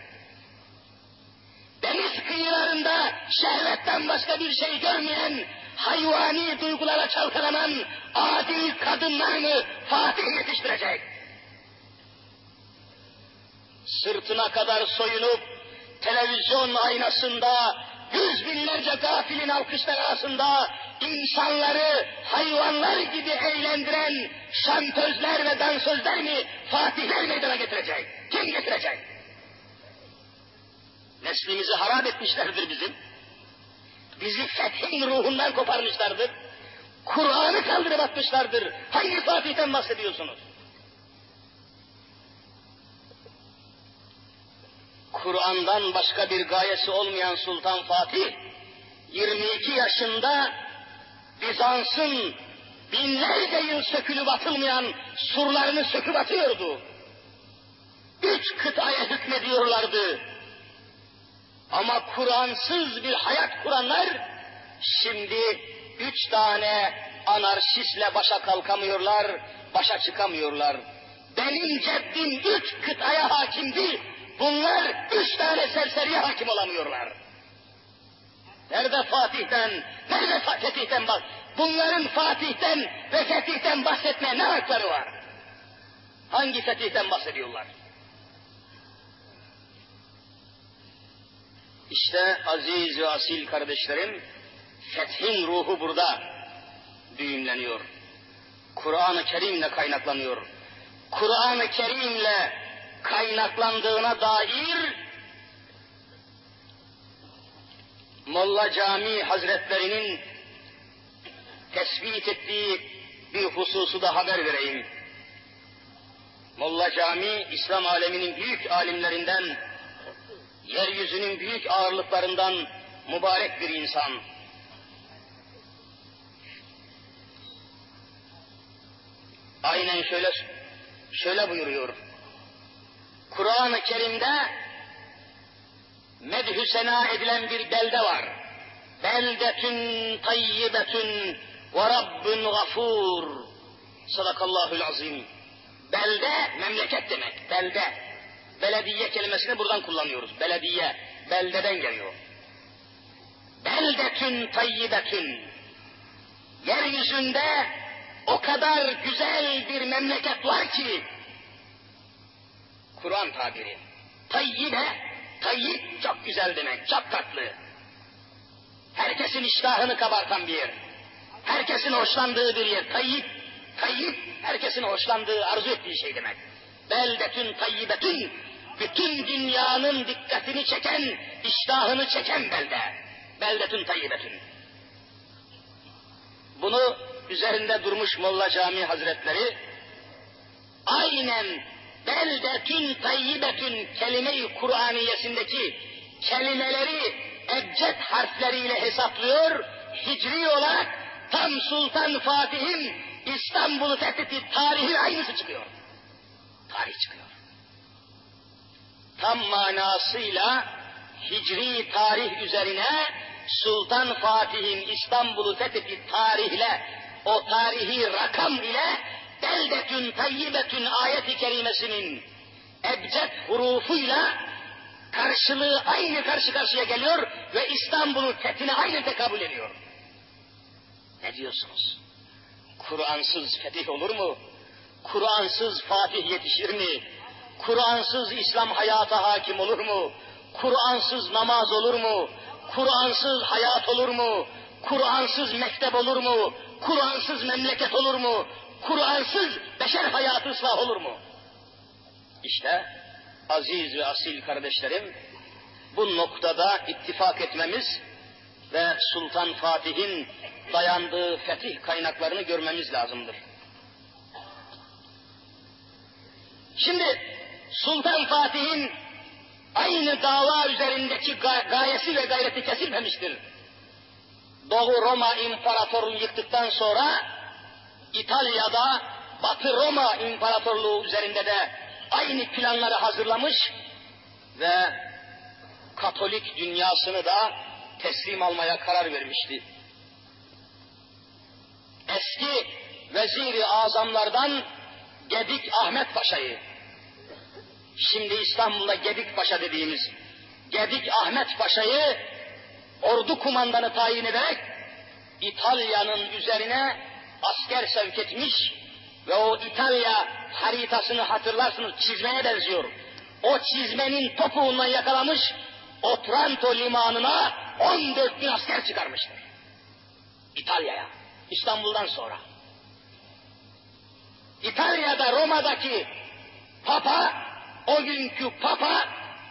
Deniz kıyılarında şehvetten başka bir şey görmeyen, hayvani duygulara çalkalanan adil kadınlar mı Fatih yetiştirecek? Sırtına kadar soyunup televizyon aynasında yüz binlerce gafilin alkışlar arasında insanları hayvanlar gibi eğlendiren şantözler ve dansözler mi Fatihler meydana getirecek? Kim getirecek? Neslimizi harap etmişlerdir bizim. Bizi fethin ruhundan koparmışlardır. Kur'an'ı kaldırıp atmışlardır. Hangi Fatih'ten bahsediyorsunuz? Kur'an'dan başka bir gayesi olmayan Sultan Fatih, 22 yaşında Bizans'ın binlerce yıl sökülüp atılmayan surlarını söküp atıyordu. Üç kıtaya hükmediyorlardı. Ama Kur'ansız bir hayat kuranlar, şimdi üç tane anarşistle başa kalkamıyorlar, başa çıkamıyorlar. Benim ceddim üç kıtaya hakimdi, Bunlar üç tane serseriye hakim olamıyorlar. Nerede Fatih'ten, nerede Fetih'ten bak. Bunların Fatih'ten ve Fetih'ten bahsetmeye ne hakları var? Hangi Fetih'ten bahsediyorlar? İşte aziz ve asil kardeşlerim, fethin ruhu burada düğümleniyor. Kur'an-ı Kerim'le kaynaklanıyor. Kur'an-ı Kerim'le kaynaklandığına dair Molla Cami Hazretlerinin tespit ettiği bir hususu da haber vereyim. Molla Cami, İslam aleminin büyük alimlerinden, yeryüzünün büyük ağırlıklarından mübarek bir insan. Aynen şöyle şöyle buyuruyor. Kur'an-ı Kerim'de medhü sena edilen bir belde var. Beldetün tayyibetün ve rabbün gafur. Sadakallahul azim. Belde memleket demek. Belde. Belediye kelimesini buradan kullanıyoruz. Belediye. Beldeden geliyor. Beldetün tayyibetün. Yeryüzünde o kadar güzel bir memleket var ki Kur'an tabiri. Tayyibe, tayyip çok güzel demek, çok tatlı. Herkesin iştahını kabartan bir yer. Herkesin hoşlandığı bir yer. Tayyip, tayyip, herkesin hoşlandığı, arzu ettiği şey demek. beldetün tayyibetün, bütün dünyanın dikkatini çeken, iştahını çeken belde. Beldetün tayyibetün. Bunu üzerinde durmuş Molla Camii Hazretleri, aynen beldetün tayyibetün kelime-i Kur'aniyesindeki kelimeleri ebced harfleriyle hesaplıyor, hicri olarak tam Sultan Fatih'in İstanbul'u fethetti tarihi aynısı çıkıyor. Tarih çıkıyor. Tam manasıyla hicri tarih üzerine Sultan Fatih'in İstanbul'u fethetti tarihle, o tarihi rakam ile beldetün tayyibetün ayeti kerimesinin ebced hurufuyla karşılığı aynı karşı karşıya geliyor ve İstanbul'un fethine aynı tekabül ediyor. Ne diyorsunuz? Kur'ansız fetih olur mu? Kur'ansız Fatih yetişir mi? Kur'ansız İslam hayata hakim olur mu? Kur'ansız namaz olur mu? Kur'ansız hayat olur mu? Kur'ansız mektep olur mu? Kur'ansız memleket olur mu? Kur'ansız beşer hayatı ıslah olur mu? İşte aziz ve asil kardeşlerim, bu noktada ittifak etmemiz ve Sultan Fatih'in dayandığı fetih kaynaklarını görmemiz lazımdır. Şimdi Sultan Fatih'in aynı dava üzerindeki gayesi ve gayreti kesilmemiştir. Doğu Roma İmparatorluğu yıktıktan sonra İtalya'da Batı Roma İmparatorluğu üzerinde de aynı planları hazırlamış ve Katolik dünyasını da teslim almaya karar vermişti. Eski veziri azamlardan Gedik Ahmet Paşa'yı, şimdi İstanbul'da Gedik Paşa dediğimiz Gedik Ahmet Paşa'yı ordu kumandanı tayin ederek İtalya'nın üzerine asker sevk etmiş ve o İtalya haritasını hatırlarsınız çizmeye benziyor. O çizmenin topuğundan yakalamış Otranto limanına 14 bin asker çıkarmıştır. İtalya'ya. İstanbul'dan sonra. İtalya'da Roma'daki Papa, o günkü Papa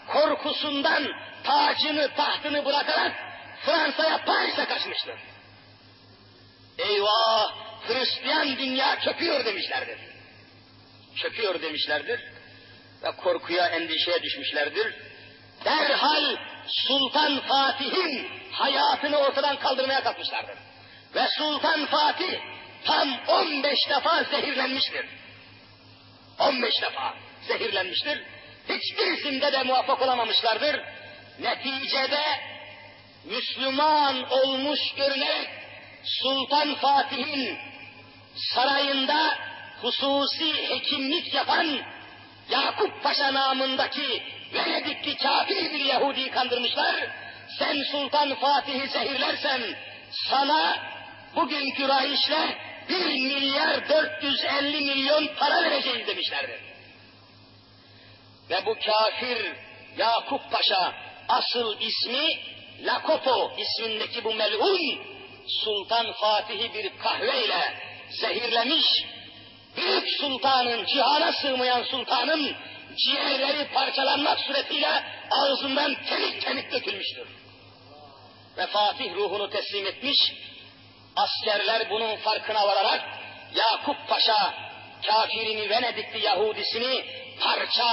korkusundan tacını tahtını bırakarak Fransa'ya Paris'e kaçmıştır. Eyvah! Hristiyan dünya çöküyor demişlerdir. Çöküyor demişlerdir ve korkuya, endişeye düşmüşlerdir. Derhal Sultan Fatih'in hayatını ortadan kaldırmaya kalkmışlardır. Ve Sultan Fatih tam 15 defa zehirlenmiştir. 15 defa zehirlenmiştir. Hiçbirisinde de muvaffak olamamışlardır. Neticede Müslüman olmuş görünerek Sultan Fatih'in sarayında hususi hekimlik yapan Yakup Paşa namındaki Venedikli kafir bir Yahudi kandırmışlar. Sen Sultan Fatih'i zehirlersen sana bugünkü rahişle bir milyar 450 milyon para vereceğiz demişlerdi. Ve bu kafir Yakup Paşa asıl ismi Lakopo ismindeki bu melun Sultan Fatih'i bir kahveyle zehirlemiş, büyük sultanın, cihana sığmayan sultanın ciğerleri parçalanmak suretiyle ağzından kemik kemik dökülmüştür. Ve Fatih ruhunu teslim etmiş, askerler bunun farkına vararak Yakup Paşa kafirini Venedikli Yahudisini parça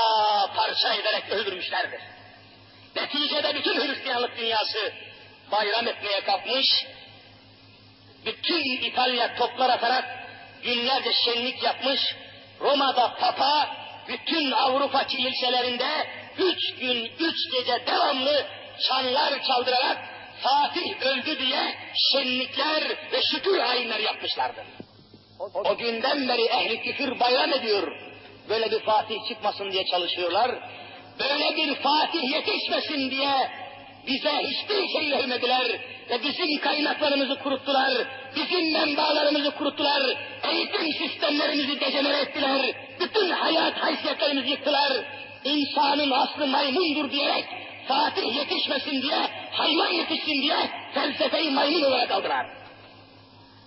parça ederek öldürmüşlerdir. Neticede bütün Hristiyanlık dünyası bayram etmeye kalkmış, bütün İtalya toplar atarak günlerce şenlik yapmış, Roma'da Papa bütün Avrupa kiliselerinde üç gün, üç gece devamlı çanlar çaldırarak Fatih öldü diye şenlikler ve şükür ayinler yapmışlardır. O günden beri ehli küfür bayram ediyor. Böyle bir Fatih çıkmasın diye çalışıyorlar. Böyle bir Fatih yetişmesin diye bize hiçbir şey vermediler ve bizim kaynaklarımızı kuruttular, bizim menbaalarımızı kuruttular, eğitim sistemlerimizi dejenere ettiler, bütün hayat haysiyetlerimizi yıktılar, insanın aslı maymundur diyerek, Fatih yetişmesin diye, hayvan yetişsin diye felsefeyi maymun olarak aldılar.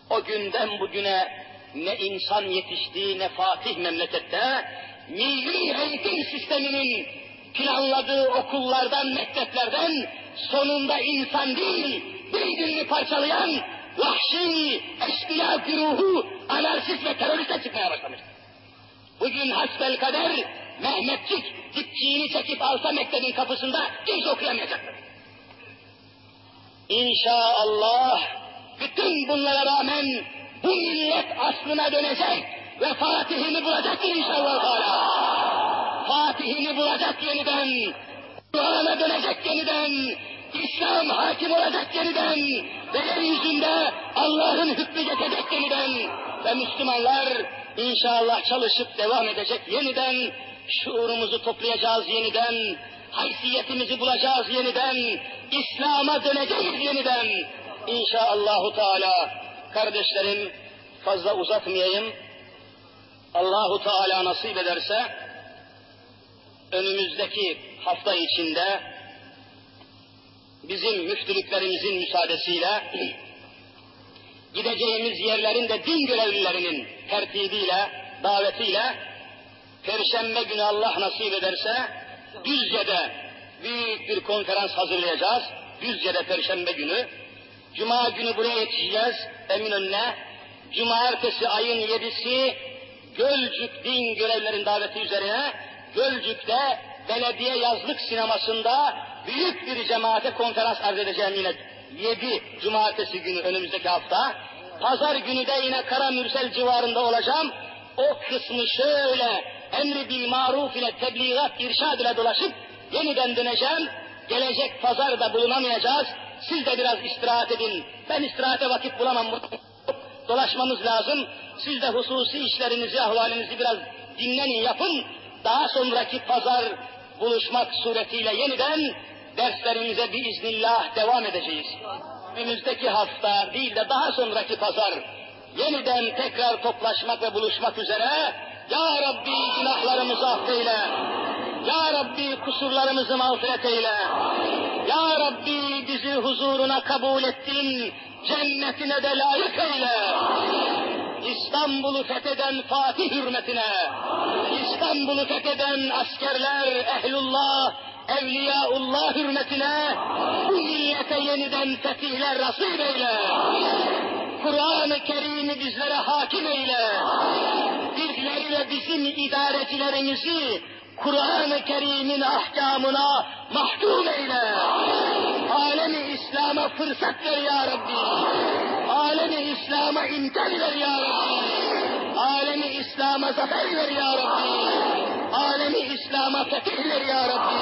O günden bugüne ne insan yetişti ne Fatih memlekette, milli eğitim sisteminin planladığı okullardan, mekteplerden sonunda insan değil, birbirini parçalayan vahşi, eşkıya güruhu, anarşist ve teröriste çıkmaya başlamış. Bugün hasbel kader Mehmetçik dipçiğini çekip alsa mektebin kapısında kimse okuyamayacaktır. İnşallah bütün bunlara rağmen bu millet aslına dönecek ve Fatih'ini bulacaktır inşallah Teala. Fatih'ini bulacak yeniden, Kur'an'a dönecek yeniden, İslam hakim olacak yeniden ve yeryüzünde Allah'ın hükmü geçecek yeniden ve Müslümanlar inşallah çalışıp devam edecek yeniden, şuurumuzu toplayacağız yeniden, haysiyetimizi bulacağız yeniden, İslam'a döneceğiz yeniden. İnşallahü Teala kardeşlerim fazla uzatmayayım. Allahu Teala nasip ederse önümüzdeki hafta içinde bizim müftülüklerimizin müsaadesiyle gideceğimiz yerlerin de din görevlilerinin tertibiyle, davetiyle Perşembe günü Allah nasip ederse Düzce'de büyük bir konferans hazırlayacağız. Düzce'de Perşembe günü. Cuma günü buraya yetişeceğiz Eminönü'ne. Cumartesi ayın yedisi Gölcük din görevlerin daveti üzerine Gölcük'te belediye yazlık sinemasında büyük bir cemaate konferans arz edeceğim yine 7 cumartesi günü önümüzdeki hafta. Pazar günü de yine Kara Mürsel civarında olacağım. O kısmı şöyle emri bil maruf ile tebliğat irşad ile dolaşıp yeniden döneceğim. Gelecek pazar da bulunamayacağız. Siz de biraz istirahat edin. Ben istirahate vakit bulamam. Dolaşmamız lazım. Siz de hususi işlerinizi, ahvalinizi biraz dinlenin, yapın. Daha sonraki pazar buluşmak suretiyle yeniden derslerimize biiznillah devam edeceğiz. Önümüzdeki hafta değil de daha sonraki pazar yeniden tekrar toplaşmak ve buluşmak üzere Ya Rabbi günahlarımızı affeyle. Ya Rabbi kusurlarımızı mağfiret eyle. Ya Rabbi bizi huzuruna kabul ettin, cennetine de layık eyle. İstanbul'u fetheden Fatih hürmetine, İstanbul'u fetheden askerler, ehlullah, evliyaullah hürmetine bu millete yeniden fetihler nasip eyle. Kur'an-ı Kerim'i bizlere hakim eyle. Bizleri bizim idarecilerimizi Kur'an-ı Kerim'in ahkamına mahkum eyle. Alemi İslam'a fırsat ver ya Rabbi. Alemi İslam'a imkan ver ya Rabbi. Alemi İslam'a zafer ver ya Rabbi. Alemi İslam'a fetih ver ya Rabbi.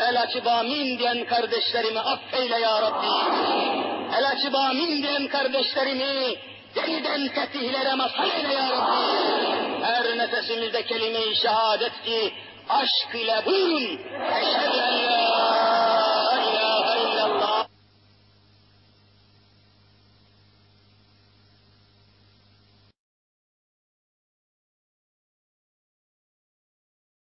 El açıp amin diyen kardeşlerimi affeyle ya Rabbi. El açıp amin diyen kardeşlerimi yeniden fetihlere mazhar eyle ya Rabbi. Her nefesimizde kelime-i şehadet ki aşk ile buyurun. Eşhedü en la